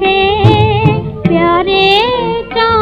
से प्यारे चाँद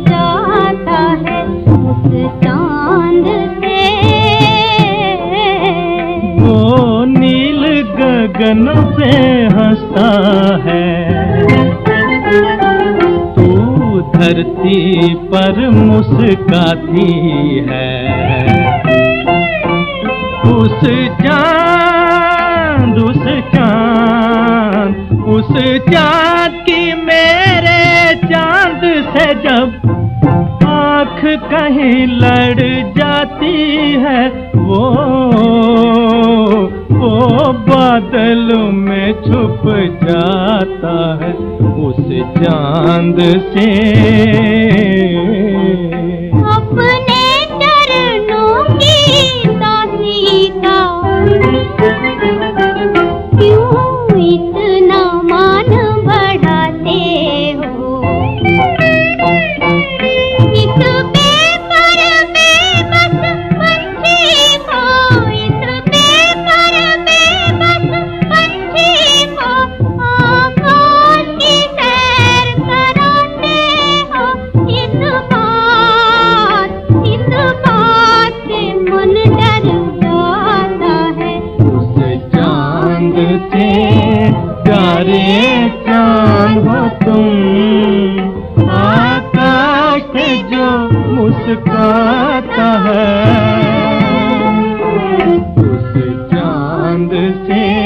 गगन से हंसता है। तू धरती पर मुस्काती है। उस चाँद उस चाँद उस चाँद की मेरे चाँद से जब आँख कहीं लड़ जाती है, वो बादल में छुप जाता है उस चाँद से। चाँद हो तुम। आकाश जो मुस्काता है उस चाँद से